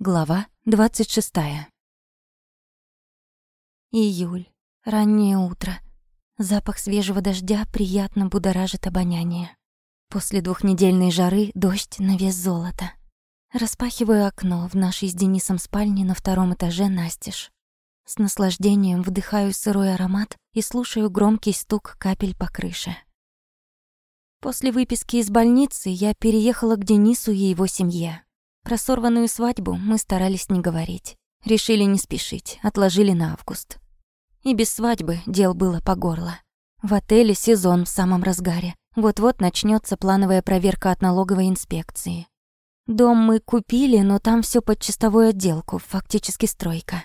Глава 26. Июль. Раннее утро. Запах свежего дождя приятно будоражит обоняние. После двухнедельной жары дождь на вес золота. Распахиваю окно в нашей с Денисом спальне на втором этаже настежь. С наслаждением вдыхаю сырой аромат и слушаю громкий стук капель по крыше. После выписки из больницы я переехала к Денису и его семье. Про сорванную свадьбу мы старались не говорить. Решили не спешить, отложили на август. И без свадьбы дел было по горло. В отеле сезон в самом разгаре. Вот-вот начнется плановая проверка от налоговой инспекции. Дом мы купили, но там все под чистовую отделку, фактически стройка.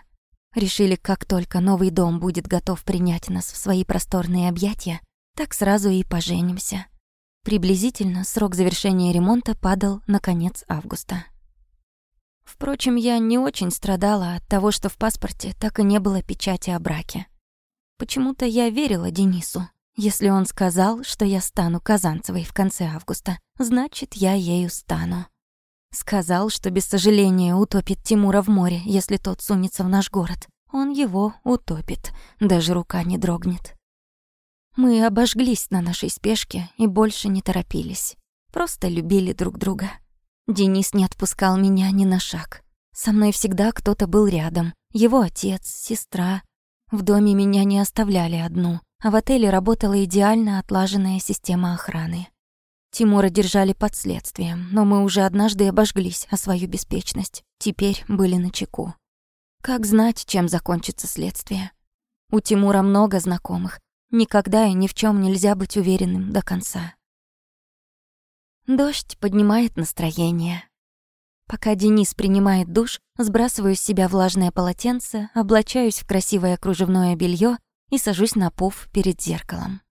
Решили, как только новый дом будет готов принять нас в свои просторные объятия, так сразу и поженимся. Приблизительно срок завершения ремонта падал на конец августа. Впрочем, я не очень страдала от того, что в паспорте так и не было печати о браке. Почему-то я верила Денису. Если он сказал, что я стану Казанцевой в конце августа, значит, я ею стану. Сказал, что без сожаления утопит Тимура в море, если тот сунется в наш город. Он его утопит, даже рука не дрогнет. Мы обожглись на нашей спешке и больше не торопились. Просто любили друг друга. Денис не отпускал меня ни на шаг. Со мной всегда кто-то был рядом. Его отец, сестра. В доме меня не оставляли одну, а в отеле работала идеально отлаженная система охраны. Тимура держали под следствием, но мы уже однажды обожглись о свою беспечность. Теперь были на чеку. Как знать, чем закончится следствие? У Тимура много знакомых. Никогда и ни в чем нельзя быть уверенным до конца. Дождь поднимает настроение. Пока Денис принимает душ, сбрасываю с себя влажное полотенце, облачаюсь в красивое кружевное белье и сажусь на пуф перед зеркалом.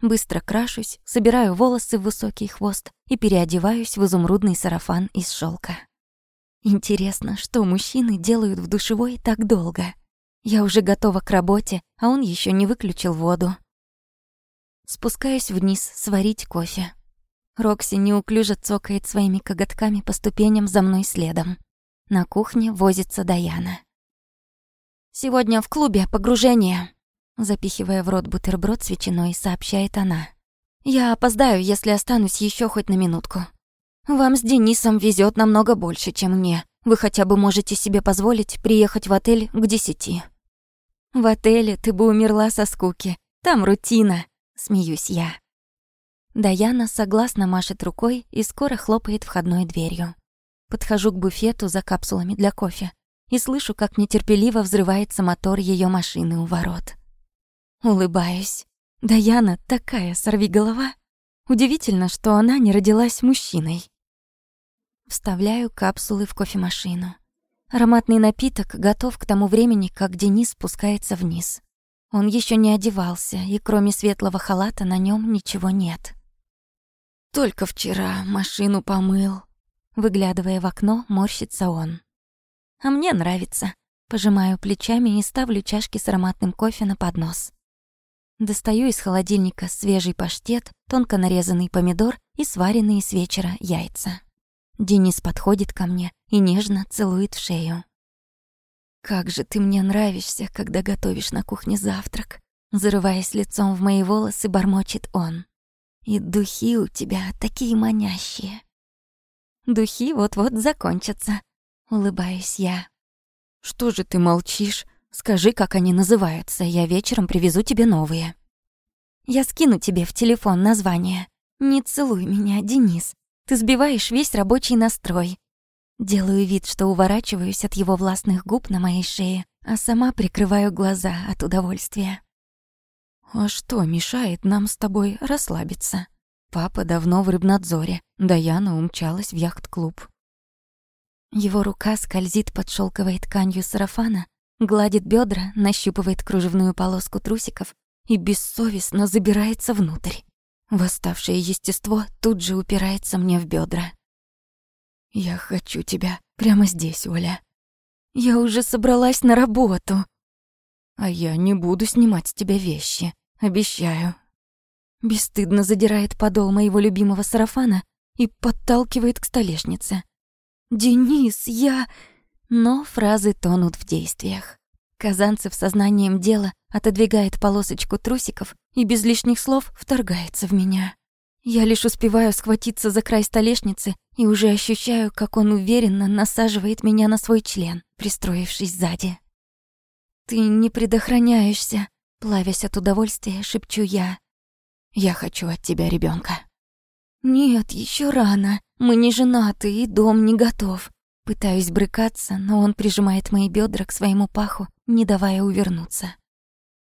Быстро крашусь, собираю волосы в высокий хвост и переодеваюсь в изумрудный сарафан из шелка. Интересно, что мужчины делают в душевой так долго? Я уже готова к работе, а он еще не выключил воду. Спускаюсь вниз сварить кофе. Рокси неуклюже цокает своими коготками по ступеням за мной следом. На кухне возится Даяна. «Сегодня в клубе погружение», — запихивая в рот бутерброд с ветчиной, сообщает она. «Я опоздаю, если останусь еще хоть на минутку. Вам с Денисом везет намного больше, чем мне. Вы хотя бы можете себе позволить приехать в отель к десяти». «В отеле ты бы умерла со скуки. Там рутина», — смеюсь я. Даяна согласно машет рукой и скоро хлопает входной дверью. Подхожу к буфету за капсулами для кофе и слышу, как нетерпеливо взрывается мотор ее машины у ворот. Улыбаюсь. Даяна такая сорвиголова. Удивительно, что она не родилась мужчиной. Вставляю капсулы в кофемашину. Ароматный напиток готов к тому времени, как Денис спускается вниз. Он еще не одевался, и кроме светлого халата на нем ничего нет. Только вчера машину помыл. Выглядывая в окно, морщится он. А мне нравится. Пожимаю плечами и ставлю чашки с ароматным кофе на поднос. Достаю из холодильника свежий паштет, тонко нарезанный помидор и сваренные с вечера яйца. Денис подходит ко мне и нежно целует в шею. «Как же ты мне нравишься, когда готовишь на кухне завтрак!» Зарываясь лицом в мои волосы, бормочет он. И духи у тебя такие манящие. Духи вот-вот закончатся, улыбаюсь я. Что же ты молчишь? Скажи, как они называются, я вечером привезу тебе новые. Я скину тебе в телефон название. Не целуй меня, Денис. Ты сбиваешь весь рабочий настрой. Делаю вид, что уворачиваюсь от его властных губ на моей шее, а сама прикрываю глаза от удовольствия. «А что мешает нам с тобой расслабиться?» Папа давно в рыбнадзоре, Даяна умчалась в яхт-клуб. Его рука скользит под шелковой тканью сарафана, гладит бедра, нащупывает кружевную полоску трусиков и бессовестно забирается внутрь. Восставшее естество тут же упирается мне в бедра. «Я хочу тебя прямо здесь, Оля. Я уже собралась на работу. А я не буду снимать с тебя вещи. Обещаю. Бесстыдно задирает подол моего любимого сарафана и подталкивает к столешнице. «Денис, я...» Но фразы тонут в действиях. Казанцев сознанием дела отодвигает полосочку трусиков и без лишних слов вторгается в меня. Я лишь успеваю схватиться за край столешницы и уже ощущаю, как он уверенно насаживает меня на свой член, пристроившись сзади. «Ты не предохраняешься», — плавясь от удовольствия, шепчу я. «Я хочу от тебя ребенка. «Нет, еще рано. Мы не женаты, и дом не готов». Пытаюсь брыкаться, но он прижимает мои бедра к своему паху, не давая увернуться.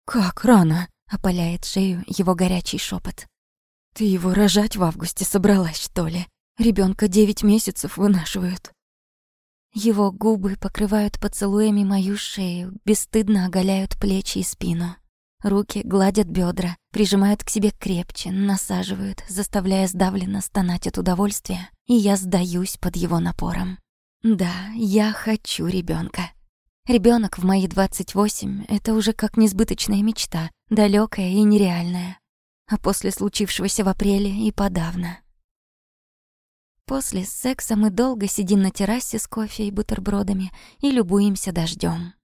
«Как рано?» — опаляет шею его горячий шепот. «Ты его рожать в августе собралась, что ли? Ребенка девять месяцев вынашивают». Его губы покрывают поцелуями мою шею, бесстыдно оголяют плечи и спину. Руки гладят бедра, прижимают к себе крепче, насаживают, заставляя сдавленно стонать от удовольствия, и я сдаюсь под его напором. Да, я хочу ребенка. Ребенок в мои 28 — это уже как несбыточная мечта, далекая и нереальная. А после случившегося в апреле и подавно. После секса мы долго сидим на террасе с кофе и бутербродами и любуемся дождем.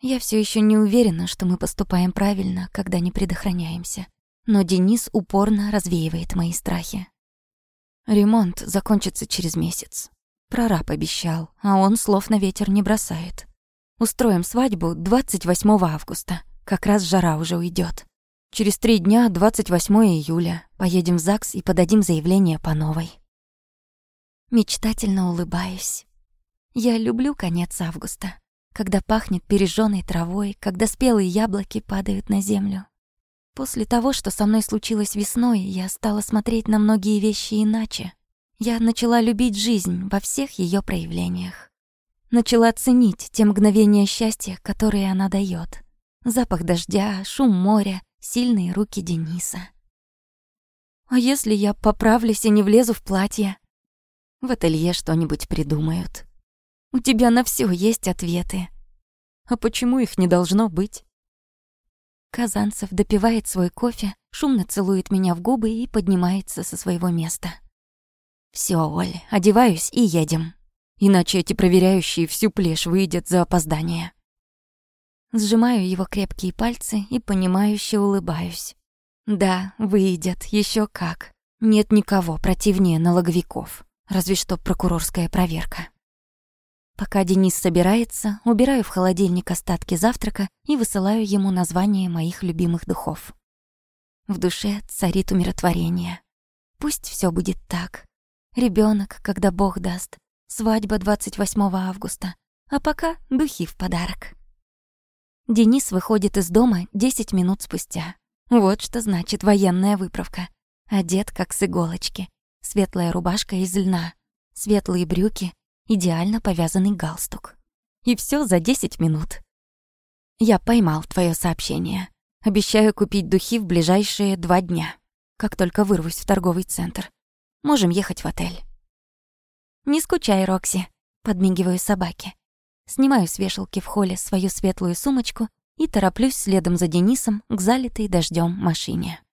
Я все еще не уверена, что мы поступаем правильно, когда не предохраняемся. Но Денис упорно развеивает мои страхи. Ремонт закончится через месяц. Прораб обещал, а он слов на ветер не бросает. Устроим свадьбу 28 августа. Как раз жара уже уйдет. Через три дня, 28 июля, поедем в ЗАГС и подадим заявление по новой. Мечтательно улыбаюсь. Я люблю конец августа когда пахнет пережженной травой, когда спелые яблоки падают на землю. После того, что со мной случилось весной, я стала смотреть на многие вещи иначе. Я начала любить жизнь во всех ее проявлениях. Начала ценить те мгновения счастья, которые она дает. Запах дождя, шум моря, сильные руки Дениса. А если я поправлюсь и не влезу в платье? В ателье что-нибудь придумают. У тебя на все есть ответы. А почему их не должно быть? Казанцев допивает свой кофе, шумно целует меня в губы и поднимается со своего места. Все, Оль, одеваюсь и едем. Иначе эти проверяющие всю плешь выйдет за опоздание. Сжимаю его крепкие пальцы и понимающе улыбаюсь. Да, выйдет, еще как. Нет никого противнее налоговиков. Разве что прокурорская проверка. Пока Денис собирается, убираю в холодильник остатки завтрака и высылаю ему название моих любимых духов. В душе царит умиротворение. Пусть все будет так. Ребенок, когда Бог даст. Свадьба 28 августа. А пока духи в подарок. Денис выходит из дома 10 минут спустя. Вот что значит военная выправка. Одет как с иголочки. Светлая рубашка из льна. Светлые брюки, идеально повязанный галстук. И все за 10 минут. Я поймал твое сообщение. Обещаю купить духи в ближайшие два дня, как только вырвусь в торговый центр. Можем ехать в отель. Не скучай, Рокси, подмигиваю собаке. Снимаю с вешалки в холле свою светлую сумочку и тороплюсь следом за Денисом к залитой дождем машине.